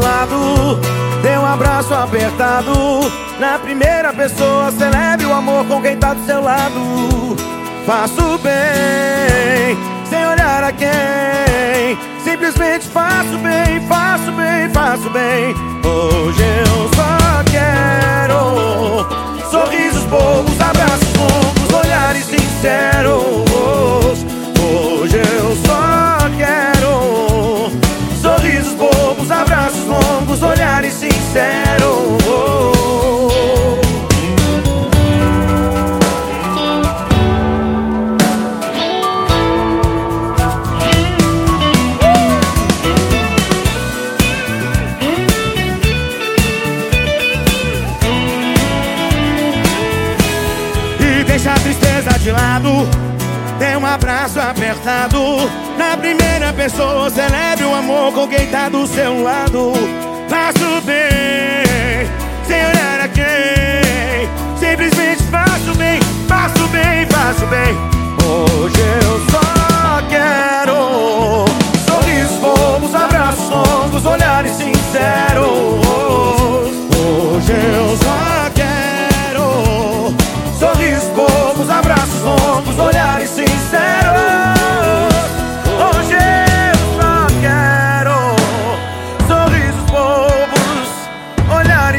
Lado. Dê um abraço apertado. Na primeira pessoa celebre o amor com quem tá do seu lado. Faço bem, sem olhar a quem. Simplesmente faço bem, faço bem, Deixa a tristeza de lado. Dê um abraço apertado. Na primeira pessoa Celebre o amor com quem tá do seu lado. Faço bem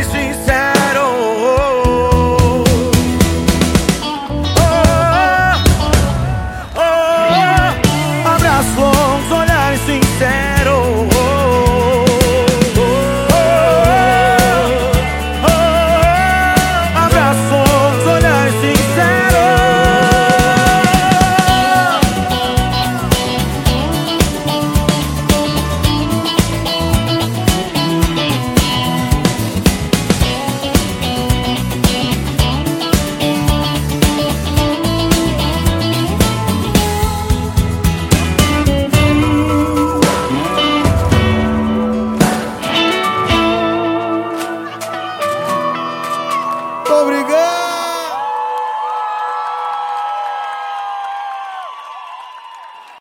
sinceros.